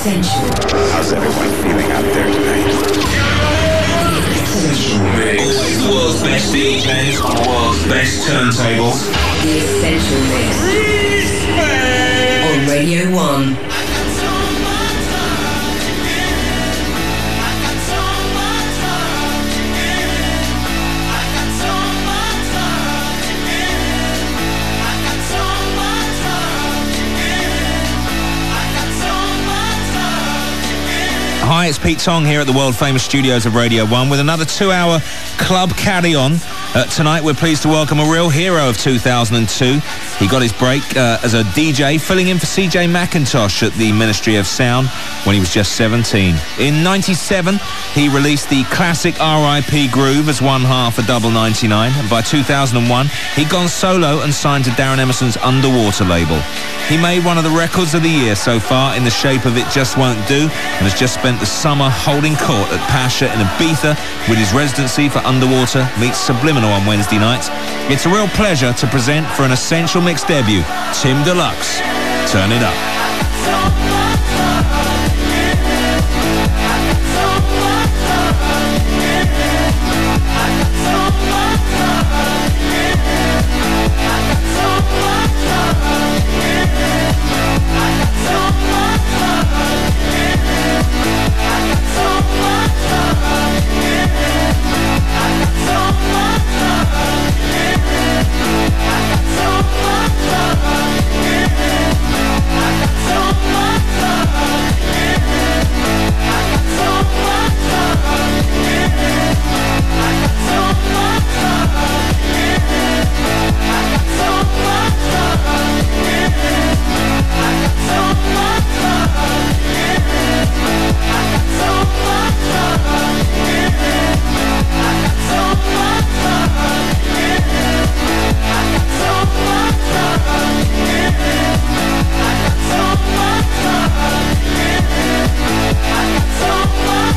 Essential. How's everyone feeling out there tonight? Essential Mix. The world's best DJs on the world's best turntables. The Essential Mix. On Radio 1. Hi, it's Pete Tong here at the world famous studios of Radio 1 with another two hour club carry on. Uh, tonight, we're pleased to welcome a real hero of 2002. He got his break uh, as a DJ, filling in for CJ Mackintosh at the Ministry of Sound when he was just 17. In 97, he released the classic RIP Groove as one half of Double 99, and by 2001, he'd gone solo and signed to Darren Emerson's Underwater label. He made one of the records of the year so far in the shape of It Just Won't Do, and has just spent the summer holding court at Pacha in Ibiza with his residency for Underwater meets Subliminal on Wednesday night. It's a real pleasure to present for an Essential Mix debut, Tim Deluxe. Turn it up. so much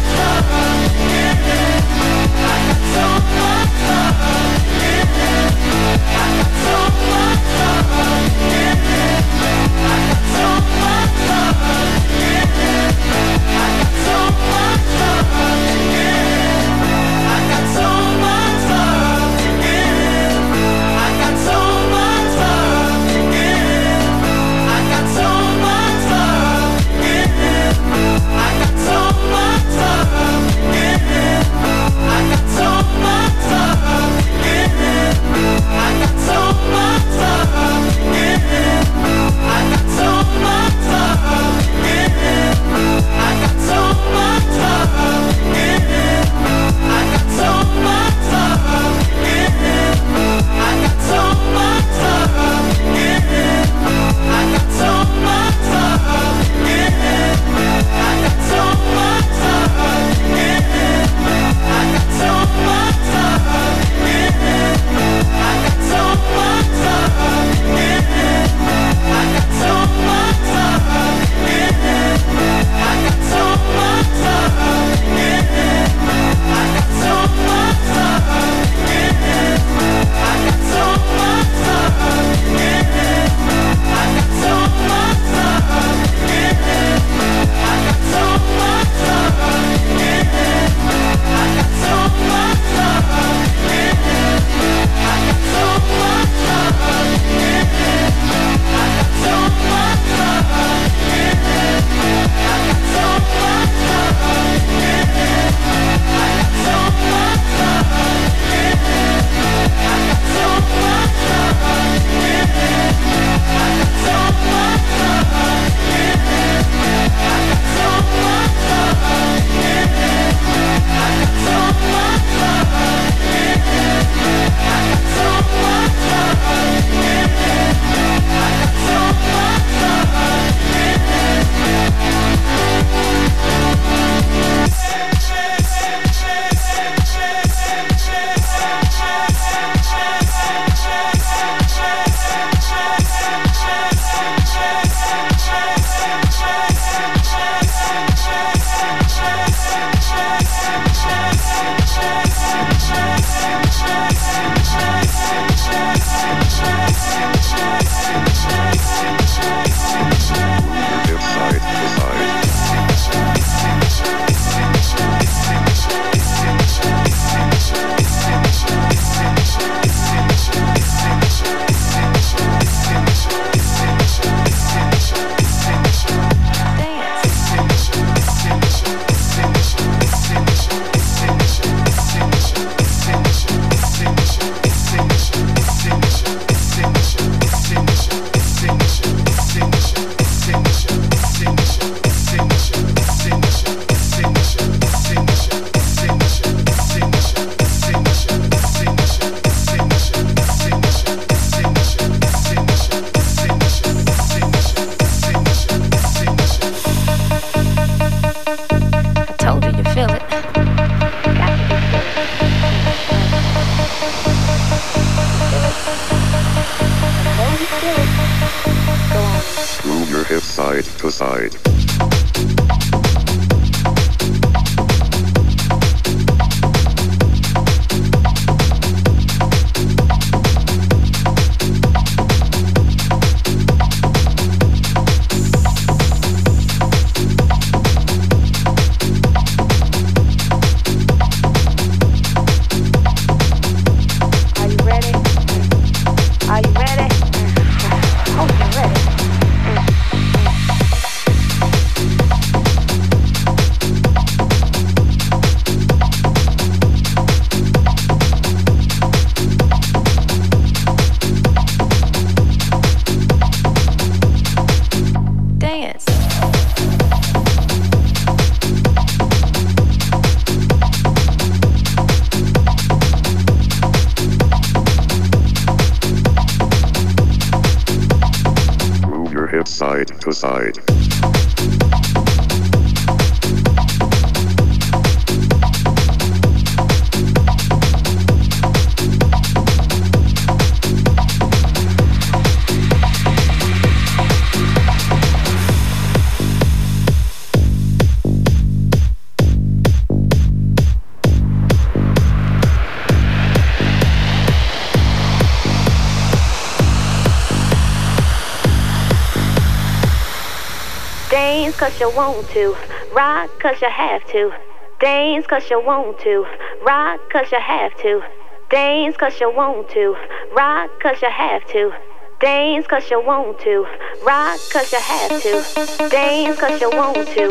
Dance cause you want to, rock cause you have to. Dance cause you want to, rock cause you have to. Dance cause you want to, rock cause you have to. Dance cause you want to, rock cause you have to. Dance cause you want to,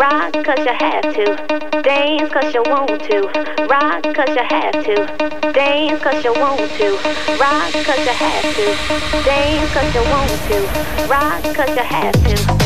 rock cause you have to. Dance cause you want to, rock cause you have to. Dance cause you want to, rock cause you have to. Dance cause you want to, rock cause you have to.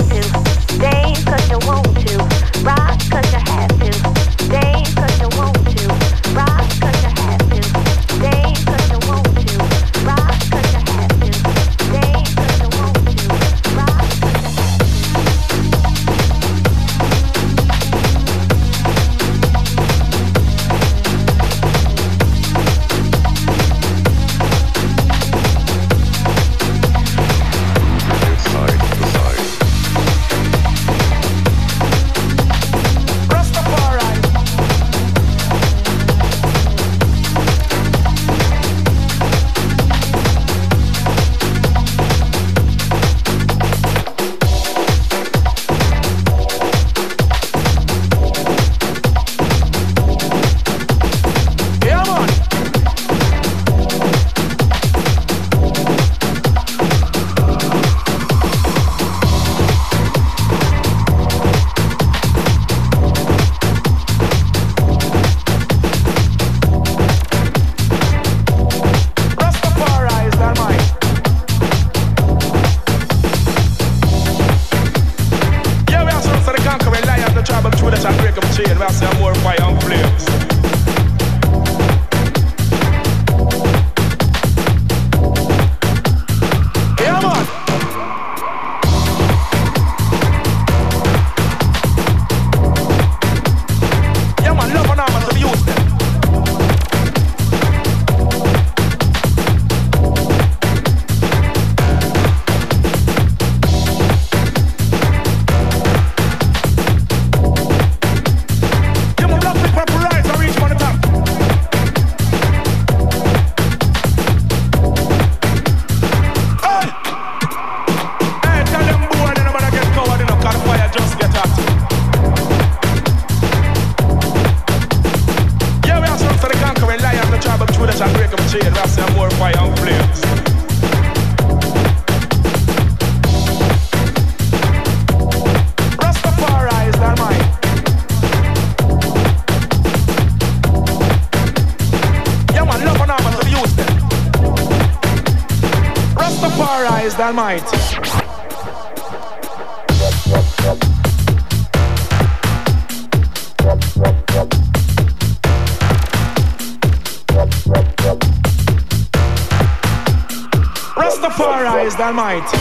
Almighty. Rastafari is the Almighty.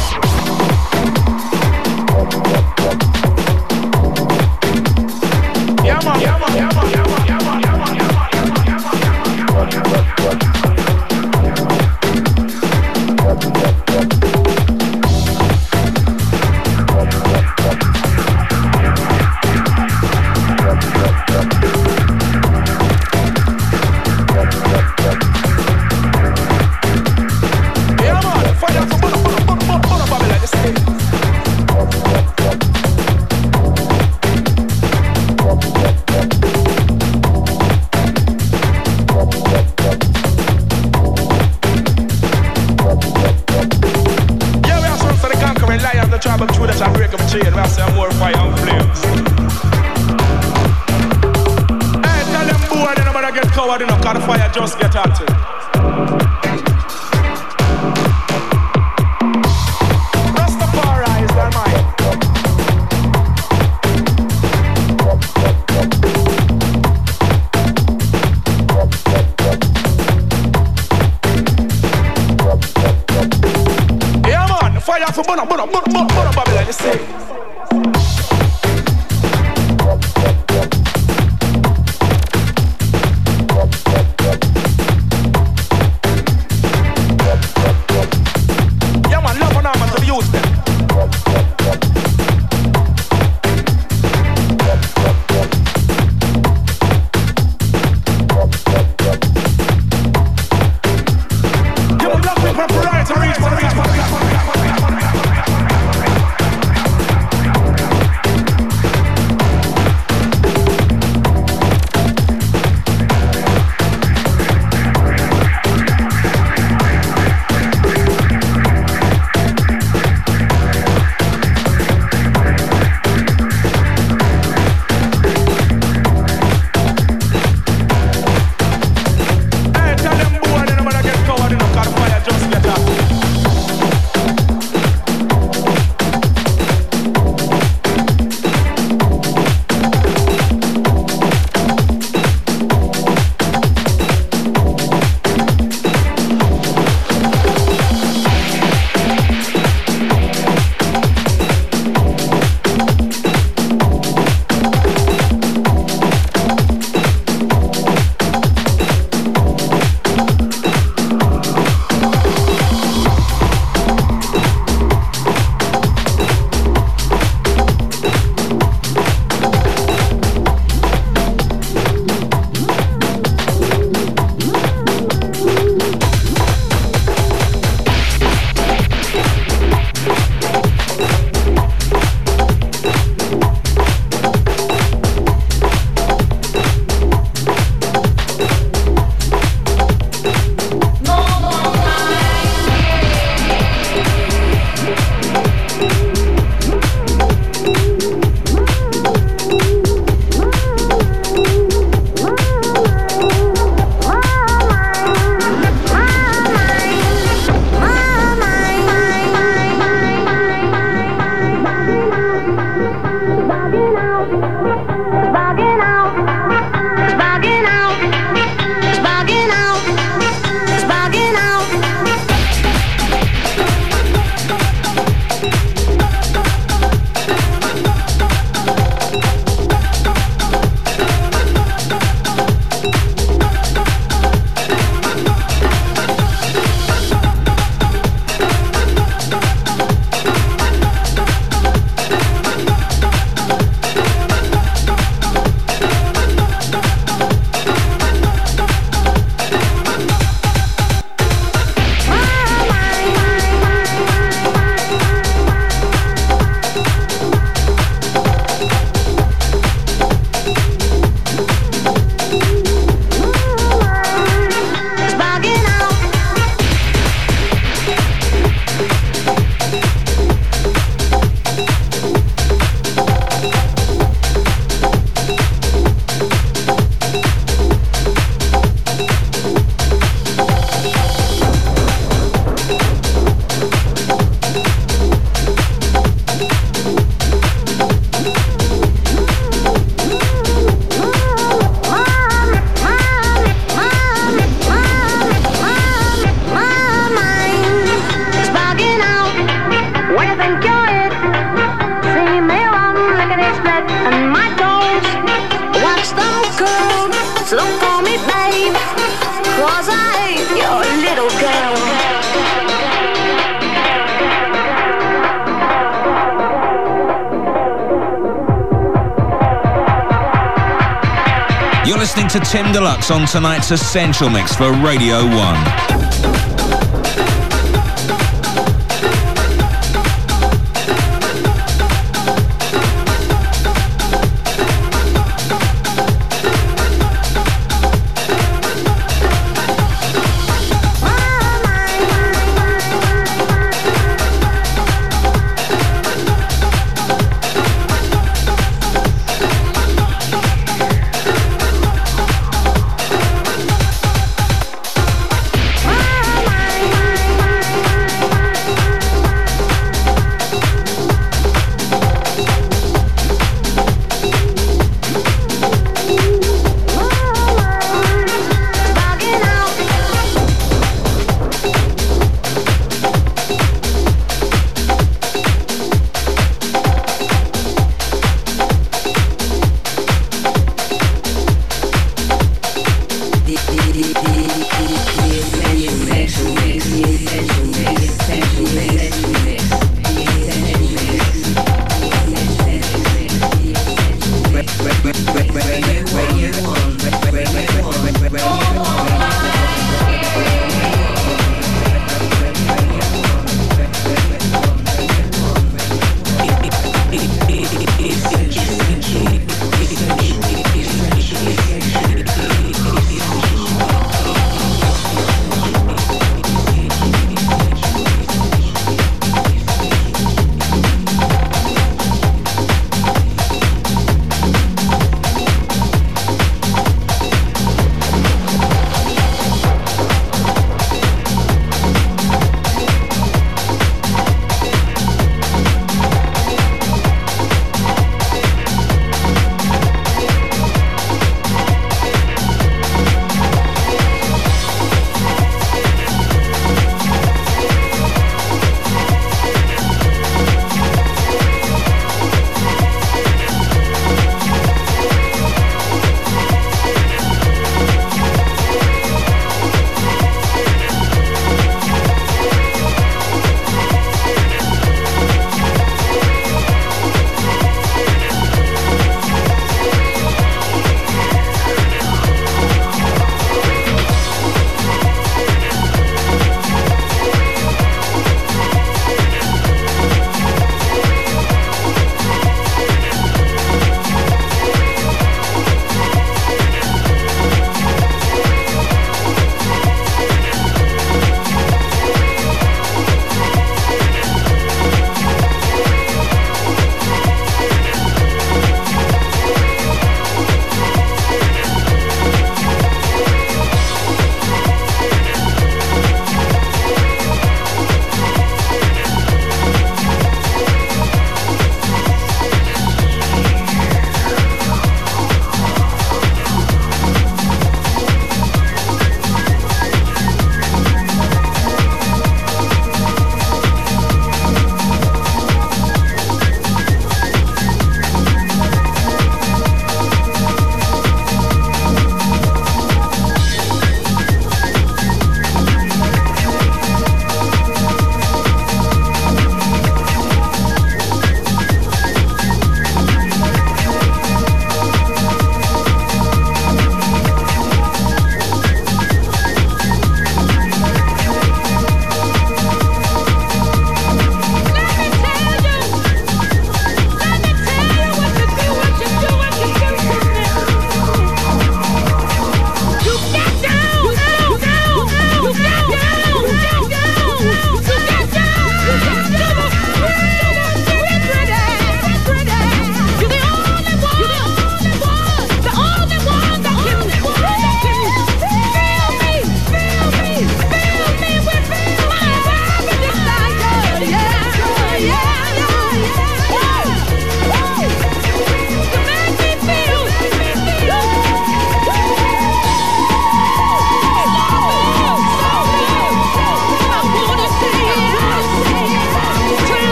On tonight's Essential Mix for Radio 1.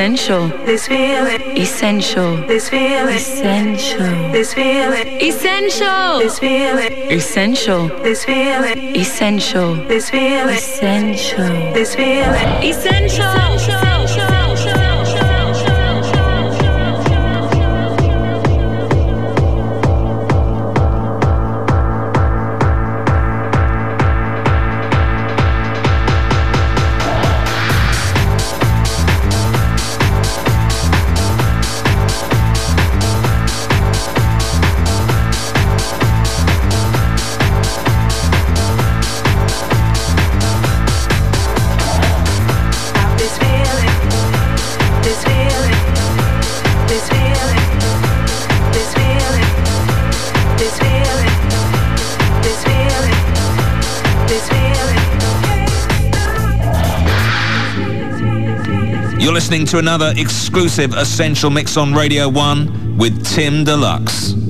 essential. This feeling essential. This feeling essential. This feeling essential. This feeling essential. This feeling essential. This feeling essential. This feeling essential. listening to another exclusive Essential Mix on Radio 1 with Tim Deluxe.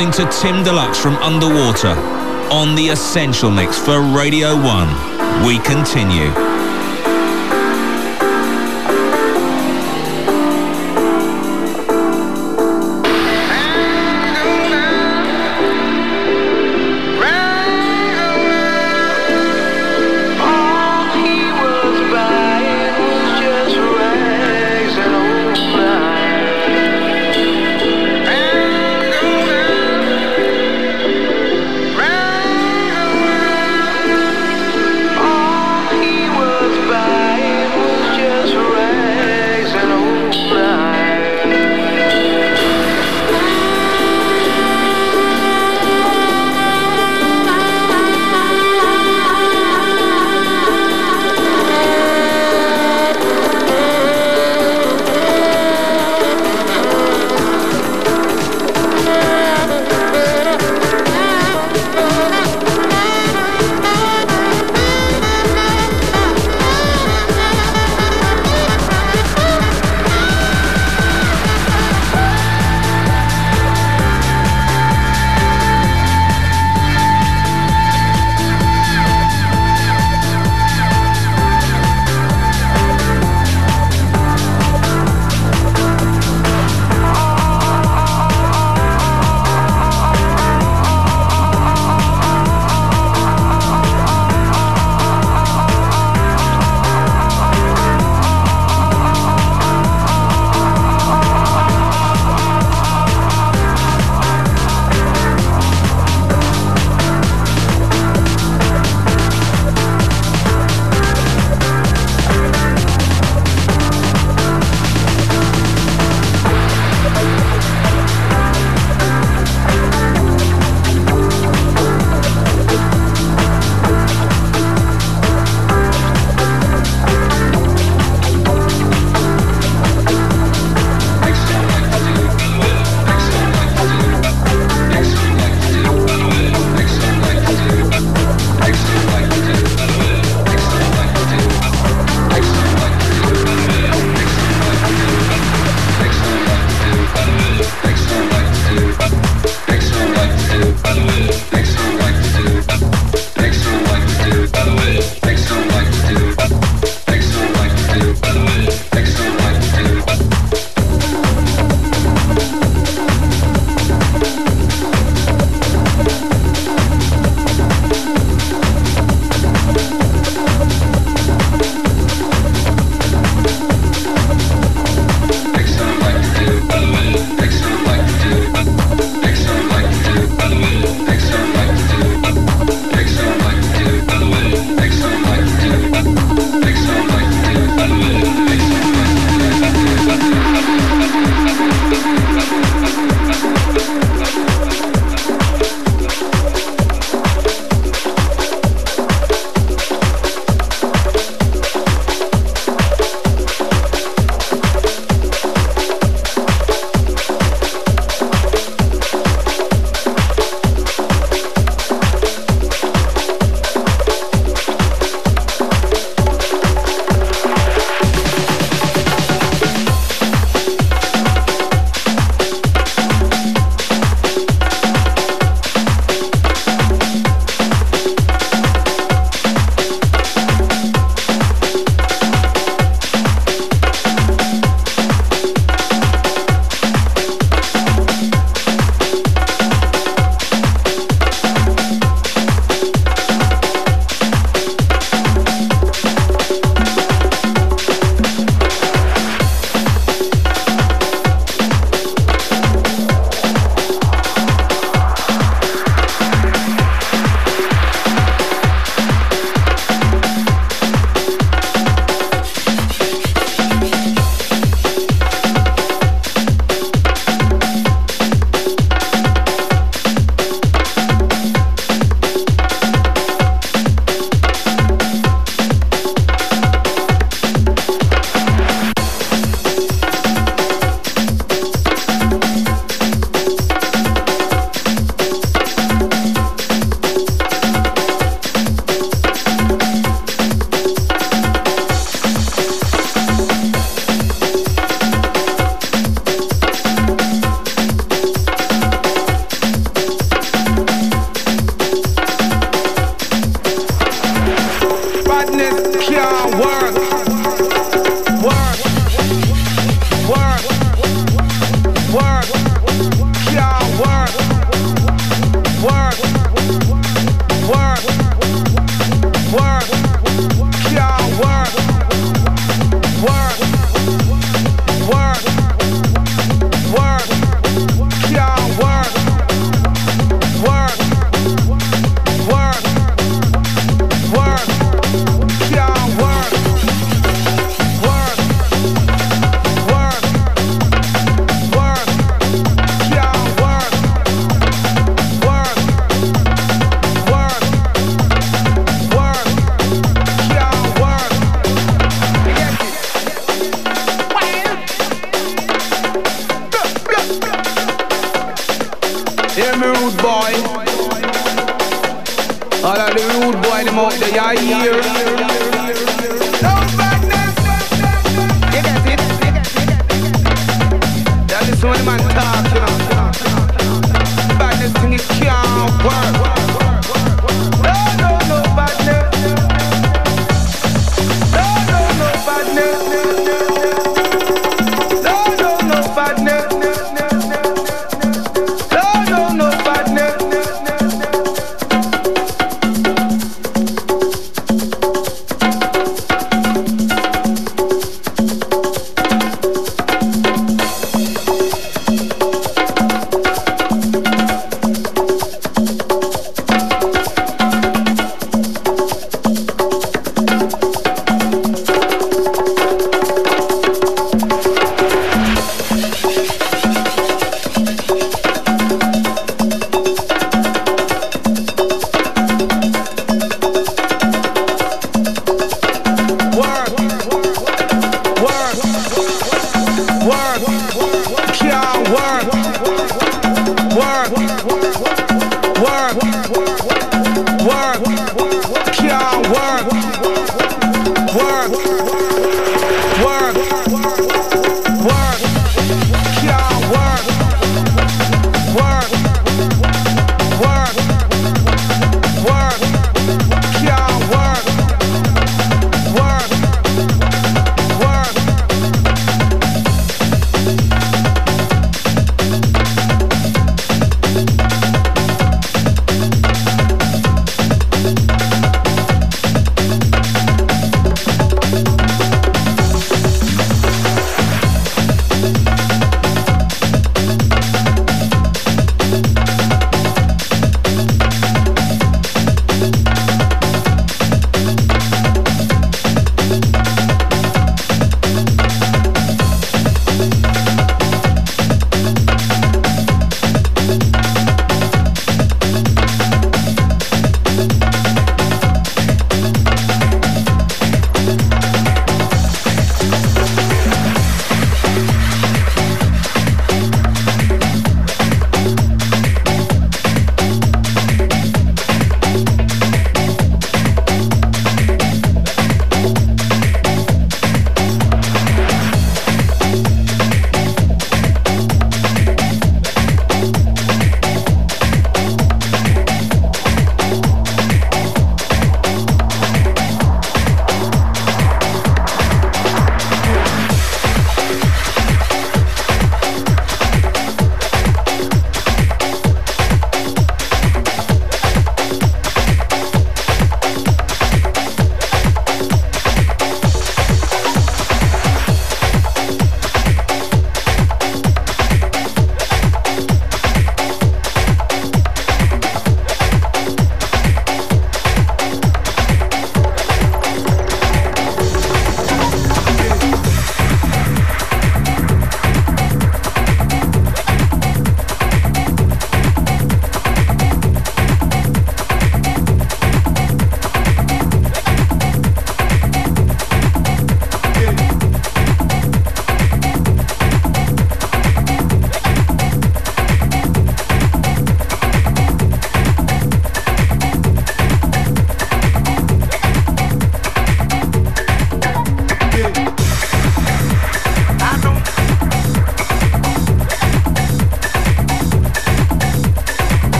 Listening to Tim Deluxe from Underwater on the Essential Mix for Radio 1. We continue.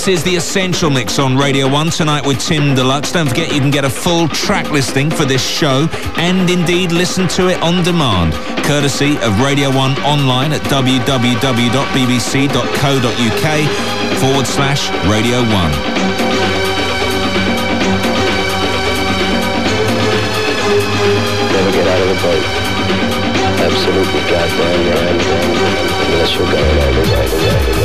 This is the Essential Mix on Radio 1 tonight with Tim Deluxe. Don't forget you can get a full track listing for this show and indeed listen to it on demand, courtesy of Radio 1 online at www.bbc.co.uk forward slash Radio 1. Never get out of the boat. Absolutely goddamn right. Unless you're going all the way, the way, the way,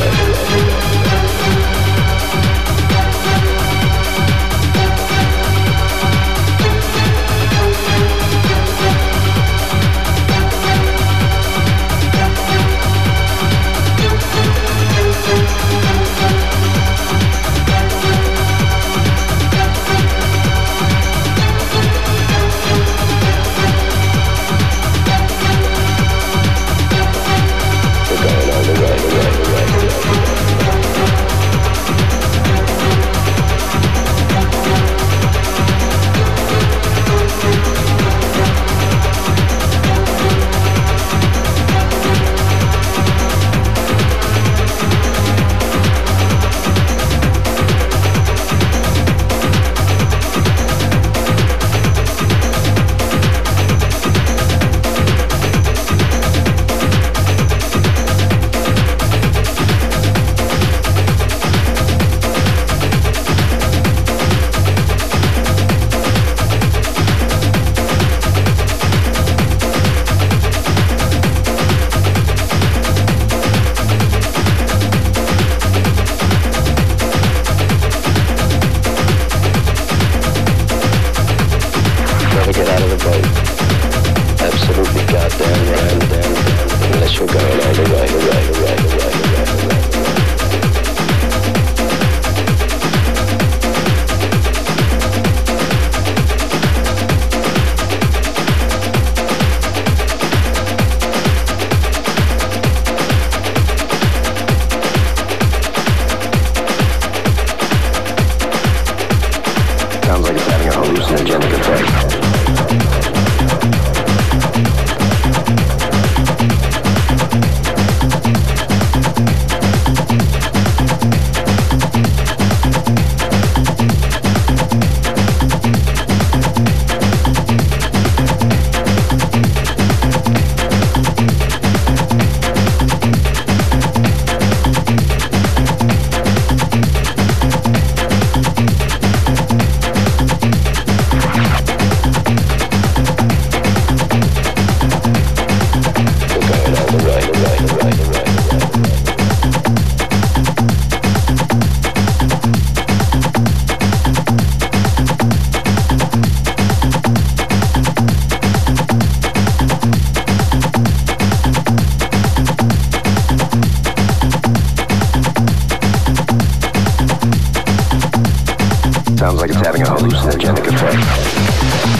Like having a hallucinogenic effect.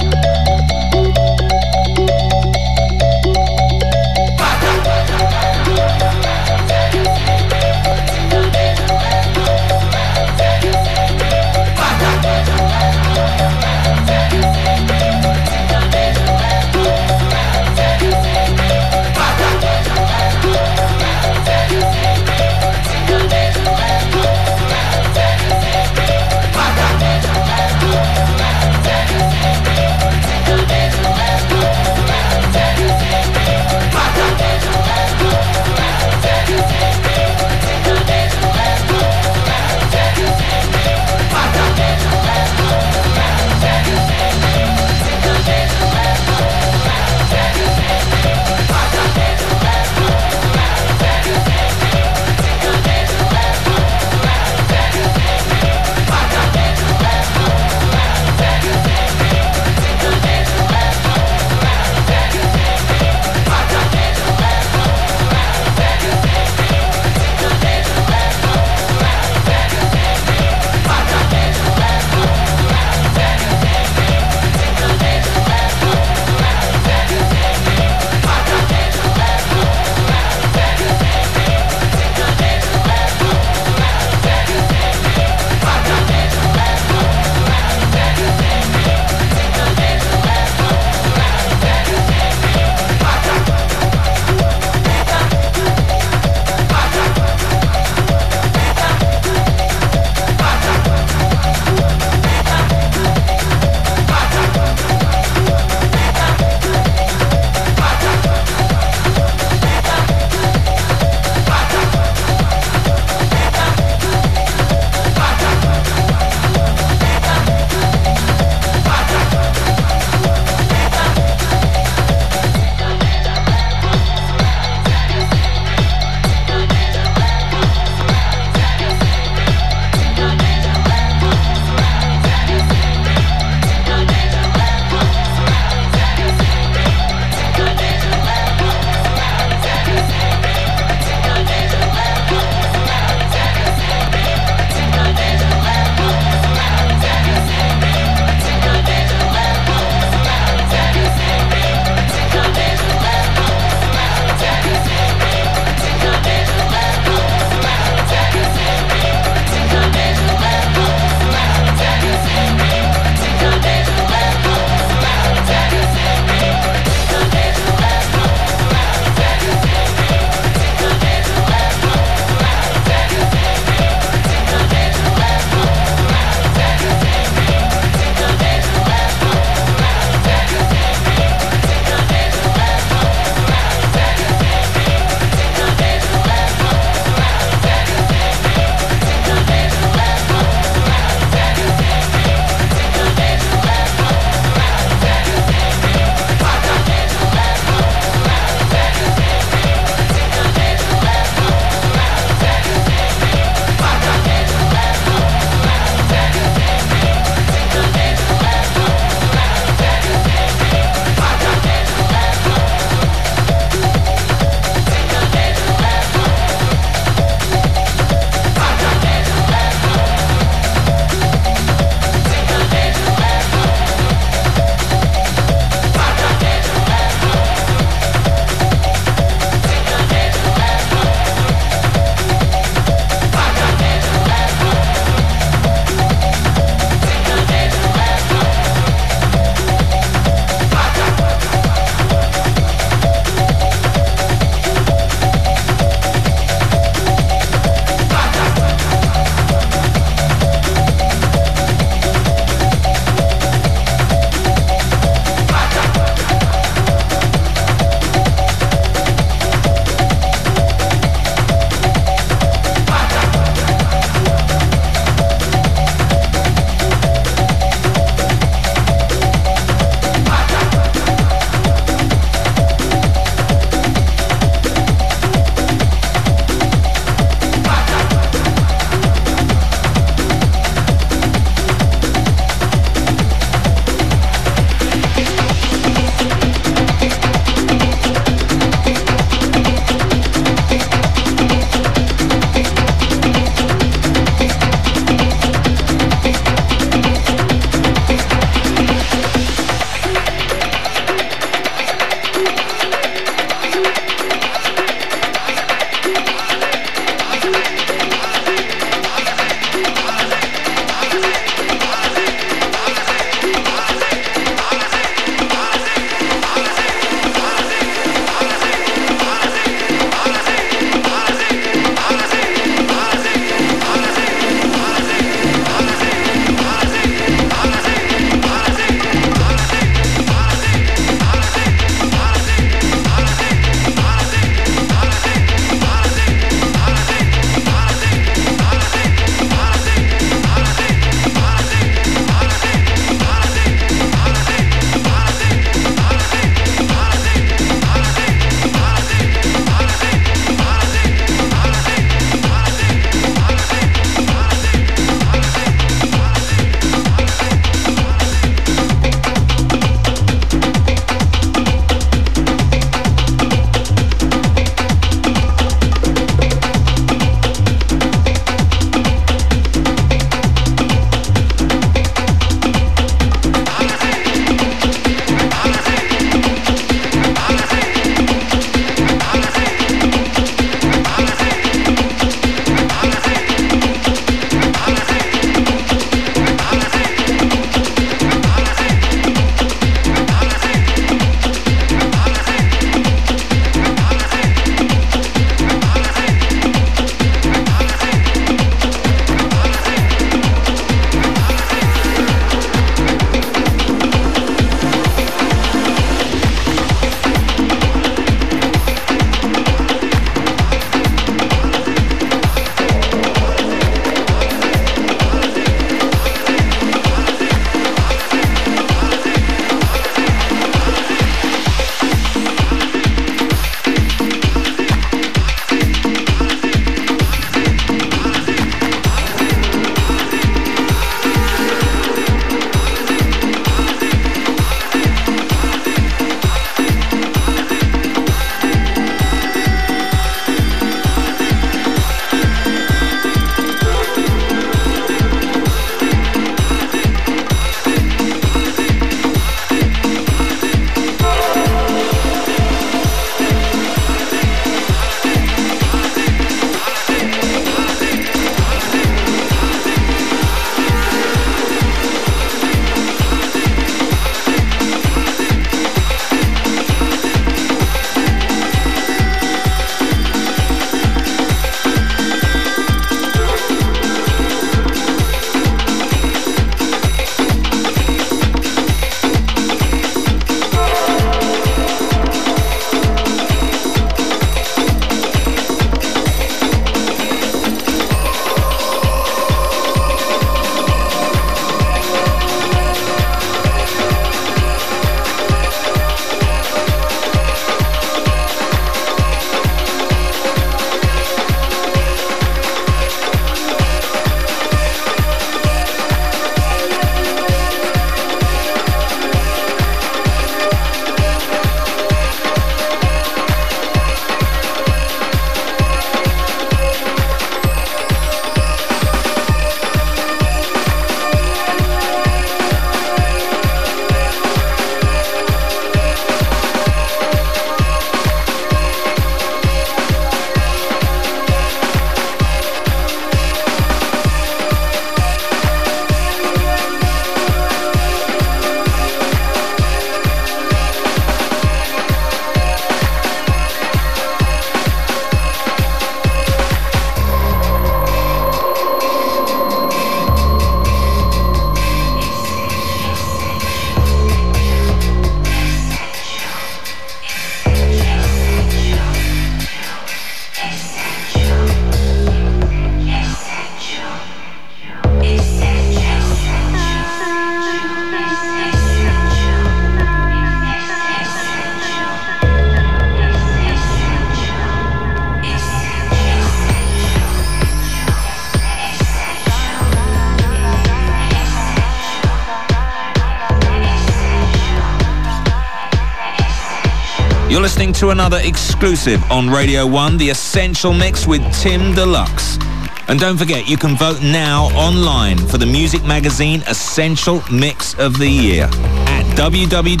Listening to another exclusive on Radio 1, The Essential Mix with Tim Deluxe. And don't forget, you can vote now online for the music magazine Essential Mix of the Year at www.bbc.co.uk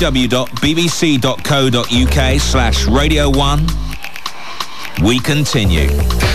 slash Radio 1. We continue.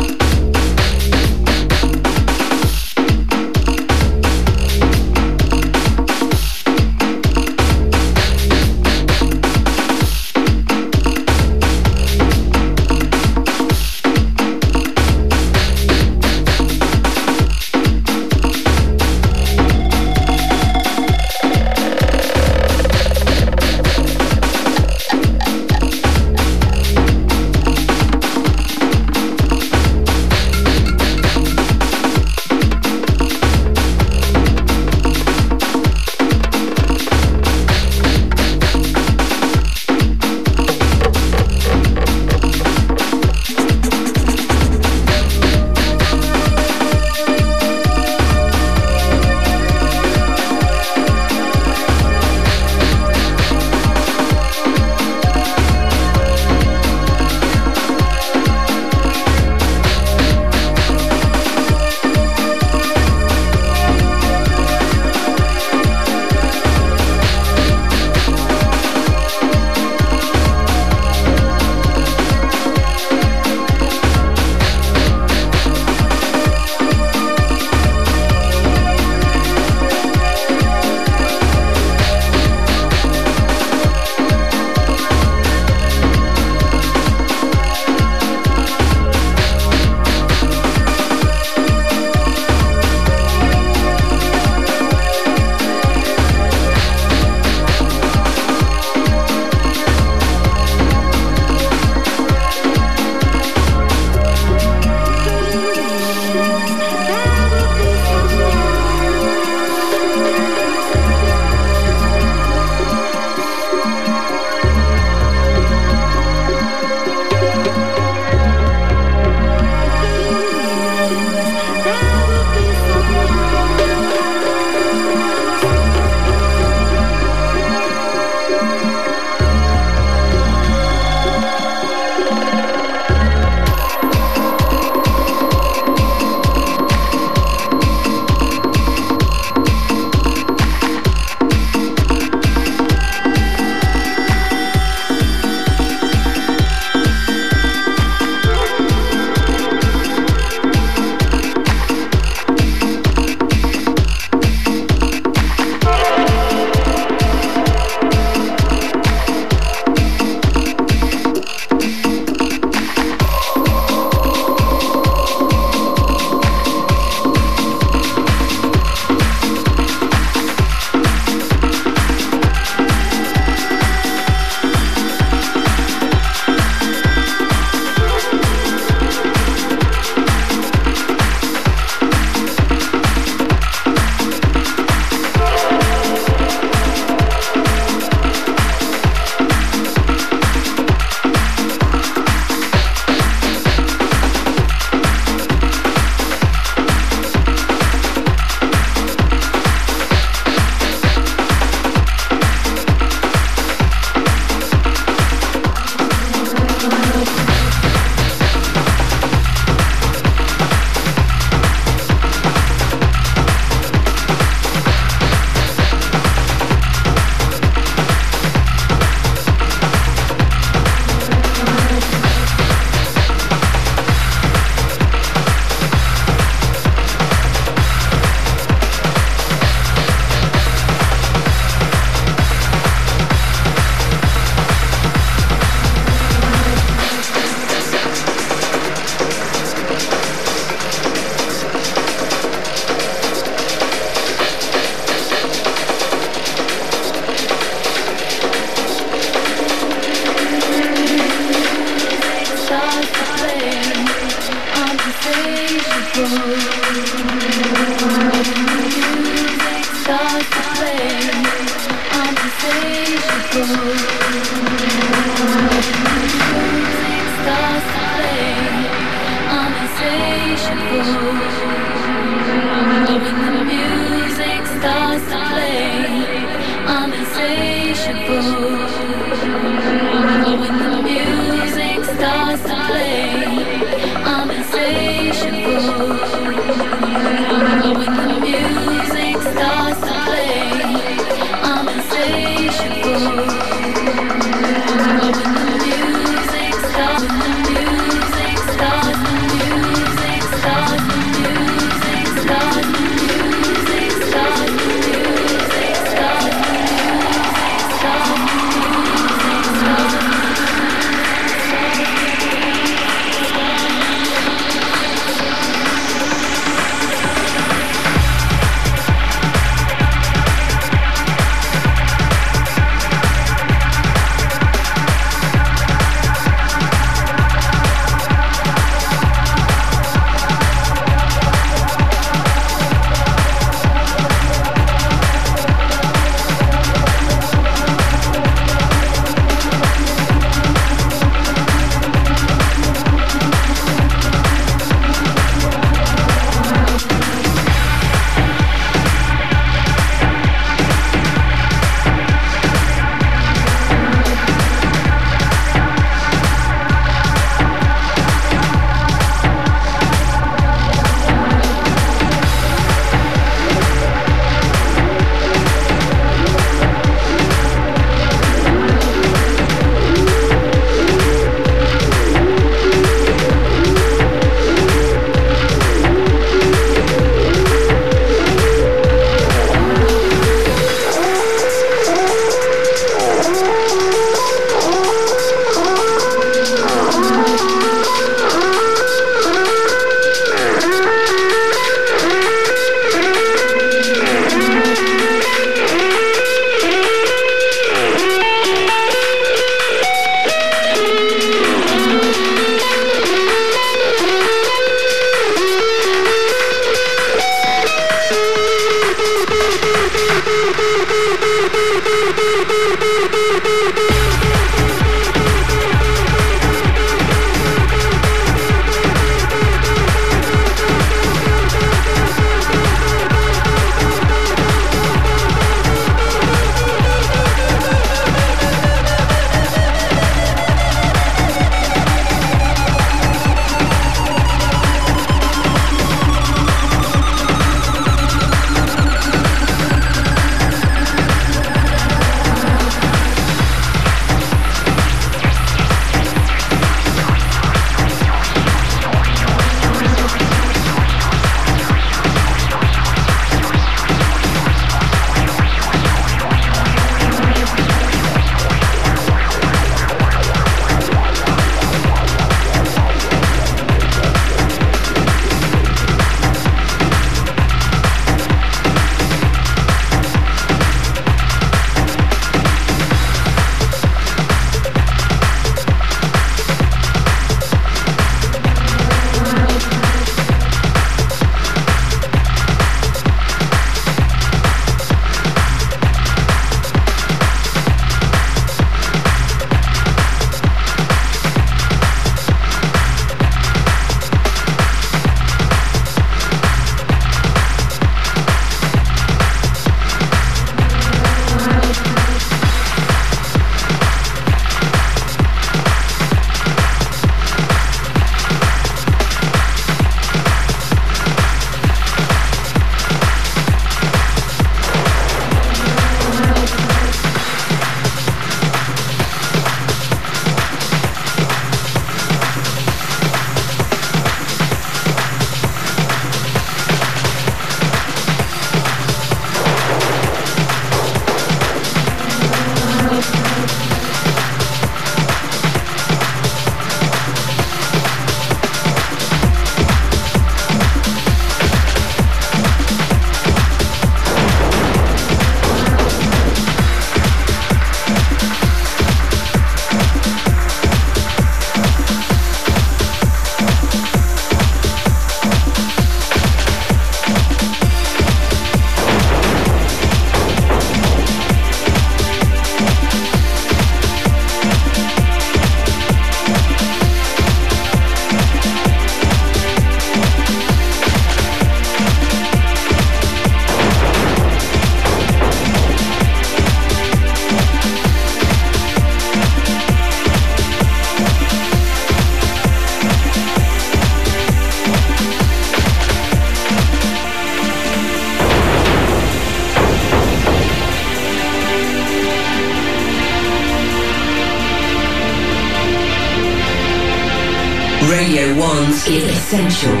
Essential.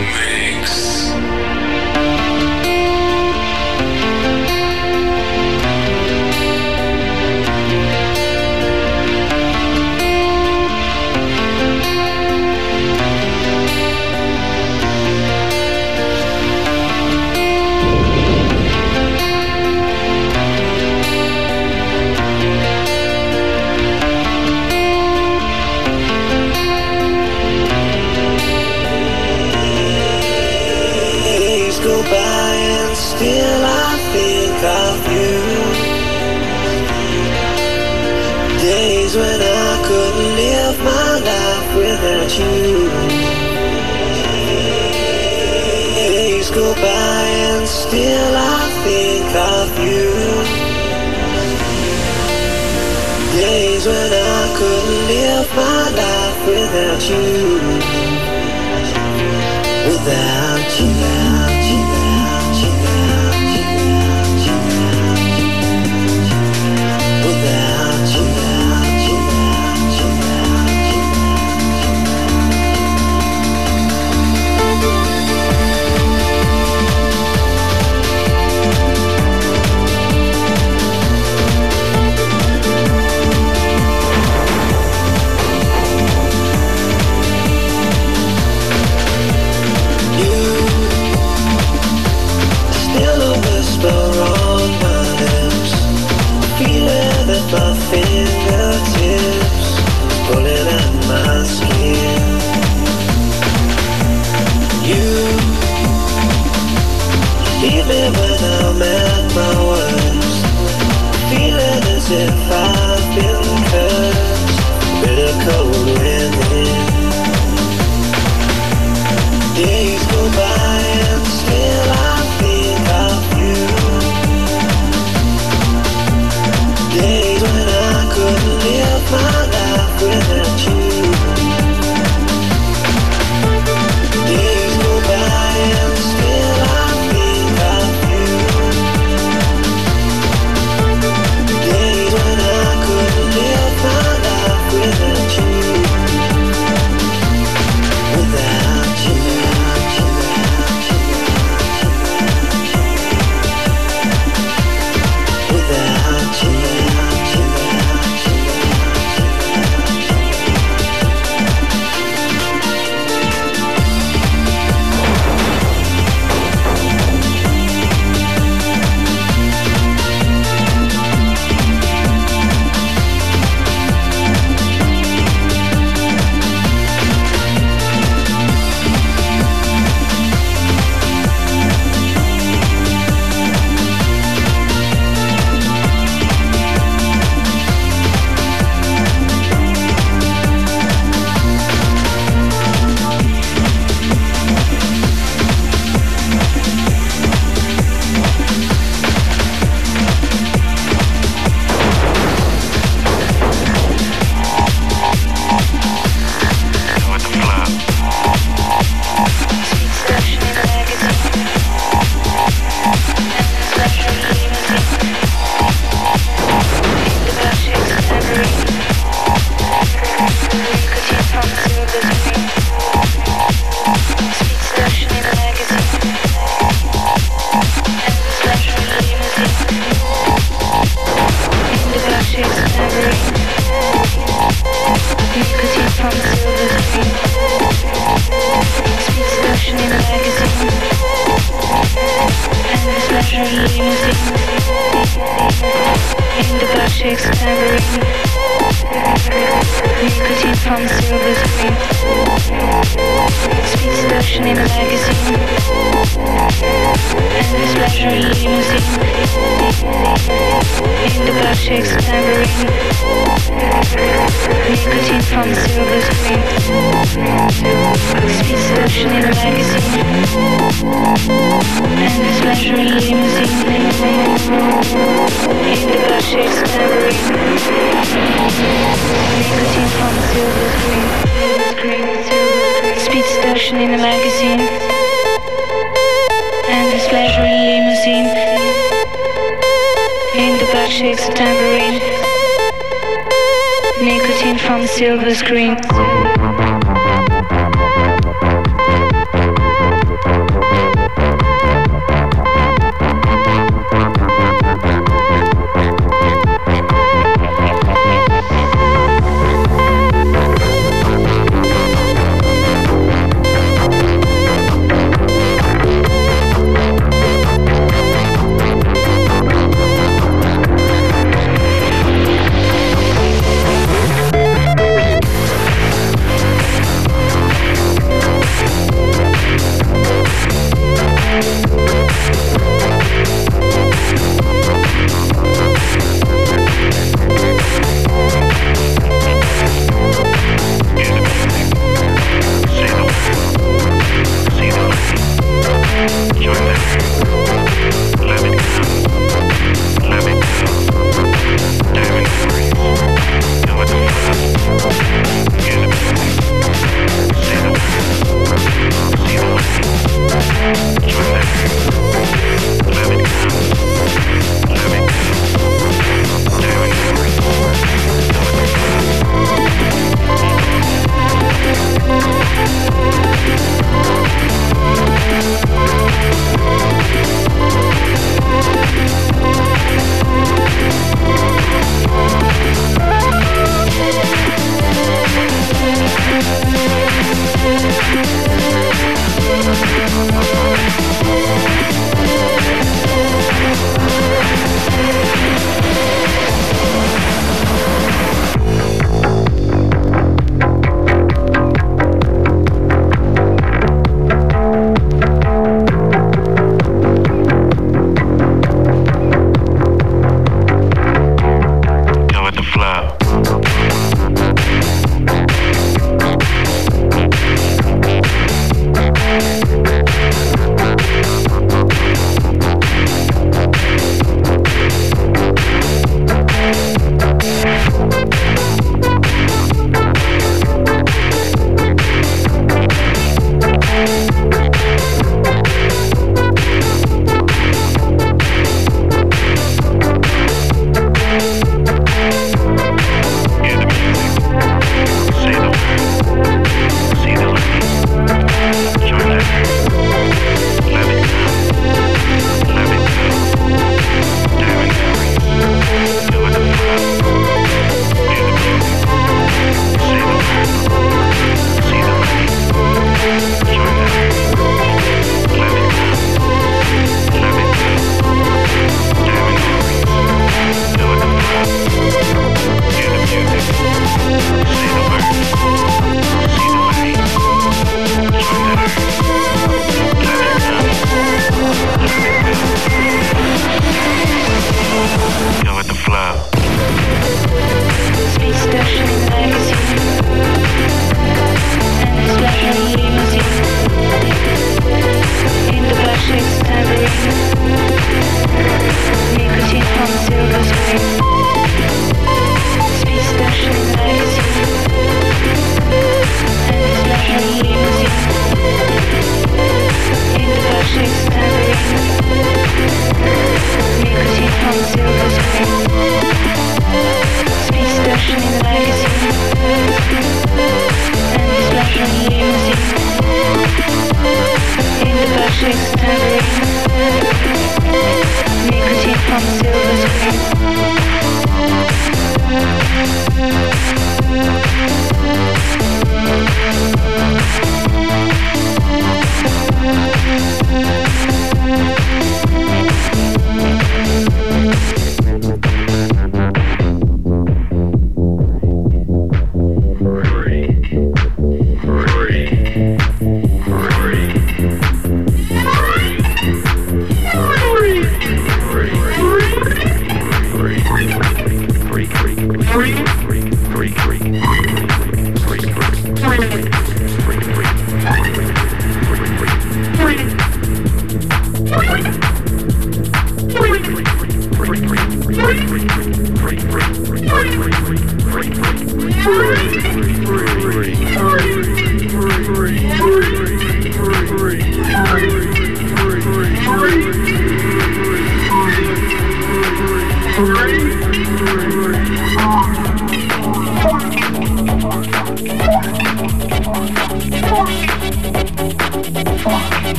Without you, without you,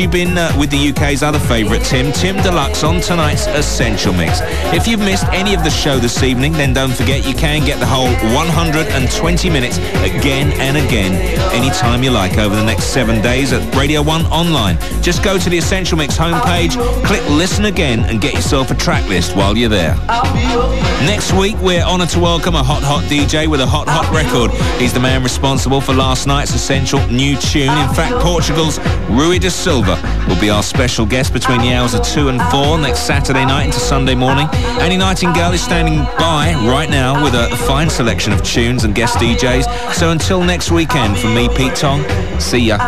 you've been uh, with the UK's other favourite, Tim, Tim Deluxe, on tonight's Essential Mix. If you've missed any of the show this evening, then don't forget you can get the whole 120 minutes again and again, anytime you like, over the next seven days at Radio 1 online. Just go to the Essential Mix homepage, click Listen Again, and get yourself a track list while you're there. Next week, we're honoured to welcome a hot, hot DJ with a hot, hot record. He's the man responsible for last night's essential new tune. In fact, Portugal's Rui da Silva will be our special guest between the hours of 2 and 4 next Saturday night into Sunday morning. Annie Nightingale is standing by right now with a fine selection of tunes and guest DJs. So until next weekend, from me, Pete Tong, see ya.